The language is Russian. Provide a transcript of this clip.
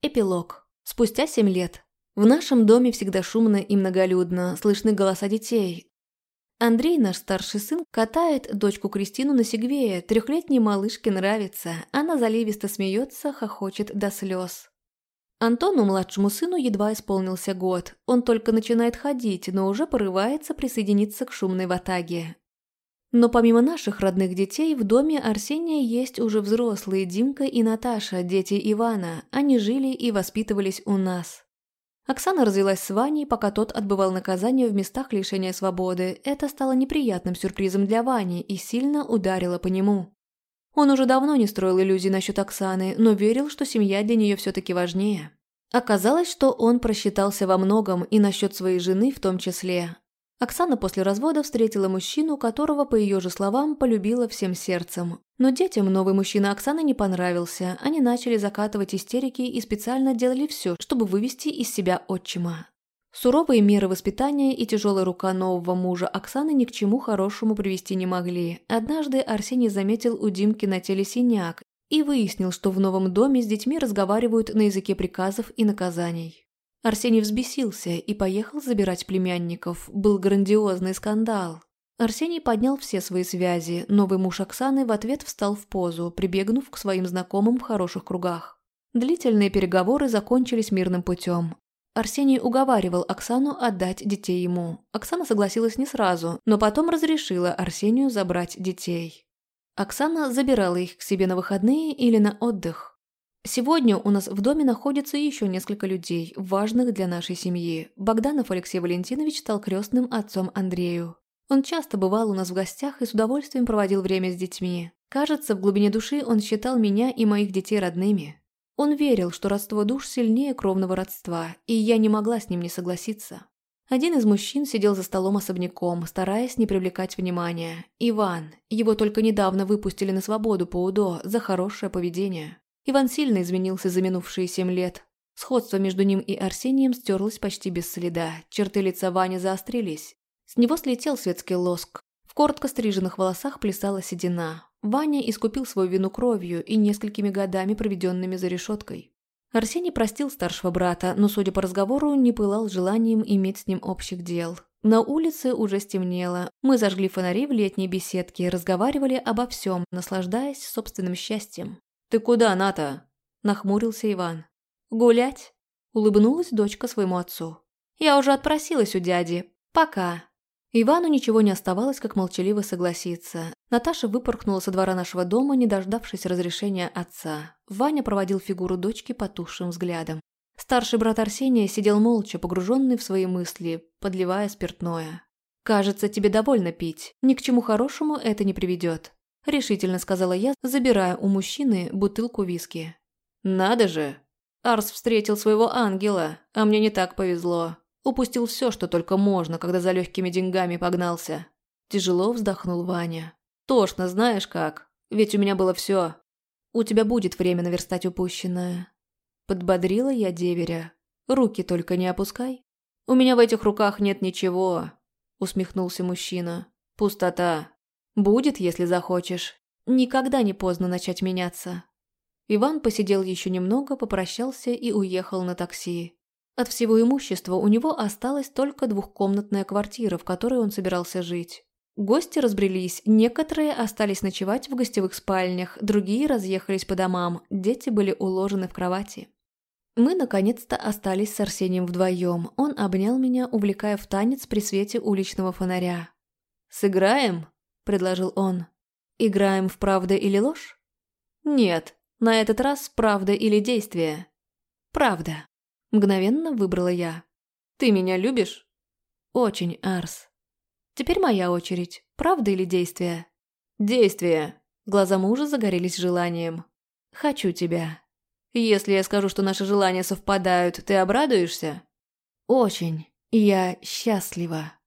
Эпилог. Спустя семь лет. В нашем доме всегда шумно и многолюдно, слышны голоса детей. Андрей, наш старший сын, катает дочку Кристину на сегвее, трехлетней малышке нравится, она заливисто смеется, хохочет до слез. Антону, младшему сыну, едва исполнился год. Он только начинает ходить, но уже порывается присоединиться к шумной ватаге. Но помимо наших родных детей, в доме Арсения есть уже взрослые Димка и Наташа, дети Ивана. Они жили и воспитывались у нас. Оксана развелась с Ваней, пока тот отбывал наказание в местах лишения свободы. Это стало неприятным сюрпризом для Вани и сильно ударило по нему. Он уже давно не строил иллюзий насчет Оксаны, но верил, что семья для нее все-таки важнее. Оказалось, что он просчитался во многом и насчет своей жены в том числе. Оксана после развода встретила мужчину, которого, по ее же словам, полюбила всем сердцем. Но детям новый мужчина Оксаны не понравился, они начали закатывать истерики и специально делали все, чтобы вывести из себя отчима. Суровые меры воспитания и тяжелая рука нового мужа Оксаны ни к чему хорошему привести не могли. Однажды Арсений заметил у Димки на теле синяк и выяснил, что в новом доме с детьми разговаривают на языке приказов и наказаний. Арсений взбесился и поехал забирать племянников. Был грандиозный скандал. Арсений поднял все свои связи. Новый муж Оксаны в ответ встал в позу, прибегнув к своим знакомым в хороших кругах. Длительные переговоры закончились мирным путем. Арсений уговаривал Оксану отдать детей ему. Оксана согласилась не сразу, но потом разрешила Арсению забрать детей. Оксана забирала их к себе на выходные или на отдых. Сегодня у нас в доме находится еще несколько людей, важных для нашей семьи. Богданов Алексей Валентинович стал крестным отцом Андрею. Он часто бывал у нас в гостях и с удовольствием проводил время с детьми. Кажется, в глубине души он считал меня и моих детей родными. Он верил, что родство душ сильнее кровного родства, и я не могла с ним не согласиться. Один из мужчин сидел за столом особняком, стараясь не привлекать внимания. Иван. Его только недавно выпустили на свободу по УДО за хорошее поведение. Иван сильно изменился за минувшие семь лет. Сходство между ним и Арсением стерлось почти без следа. Черты лица Вани заострились. С него слетел светский лоск. В коротко стриженных волосах плясала седина. Ваня искупил свою вину кровью и несколькими годами, проведенными за решеткой. Арсений простил старшего брата, но, судя по разговору, не пылал желанием иметь с ним общих дел. На улице уже стемнело. Мы зажгли фонари в летней беседке разговаривали обо всем, наслаждаясь собственным счастьем. «Ты куда, Ната?» – нахмурился Иван. «Гулять?» – улыбнулась дочка своему отцу. «Я уже отпросилась у дяди. Пока». Ивану ничего не оставалось, как молчаливо согласиться. Наташа выпорхнула со двора нашего дома, не дождавшись разрешения отца. Ваня проводил фигуру дочки потухшим взглядом. Старший брат Арсения сидел молча, погруженный в свои мысли, подливая спиртное. «Кажется, тебе довольно пить. Ни к чему хорошему это не приведет решительно сказала я, забирая у мужчины бутылку виски. «Надо же! Арс встретил своего ангела, а мне не так повезло. Упустил все, что только можно, когда за легкими деньгами погнался». Тяжело вздохнул Ваня. «Тошно, знаешь как? Ведь у меня было все. У тебя будет время наверстать упущенное». Подбодрила я деверя. «Руки только не опускай». «У меня в этих руках нет ничего», — усмехнулся мужчина. «Пустота. Будет, если захочешь. Никогда не поздно начать меняться. Иван посидел еще немного, попрощался и уехал на такси. От всего имущества у него осталась только двухкомнатная квартира, в которой он собирался жить. Гости разбрелись, некоторые остались ночевать в гостевых спальнях, другие разъехались по домам, дети были уложены в кровати. Мы, наконец-то, остались с Арсением вдвоем. Он обнял меня, увлекая в танец при свете уличного фонаря. «Сыграем?» Предложил он. «Играем в правда или ложь?» «Нет, на этот раз правда или действие». «Правда», — мгновенно выбрала я. «Ты меня любишь?» «Очень, Арс». «Теперь моя очередь. Правда или действие?» «Действие». Глаза мужа загорелись желанием. «Хочу тебя». «Если я скажу, что наши желания совпадают, ты обрадуешься?» «Очень. Я счастлива».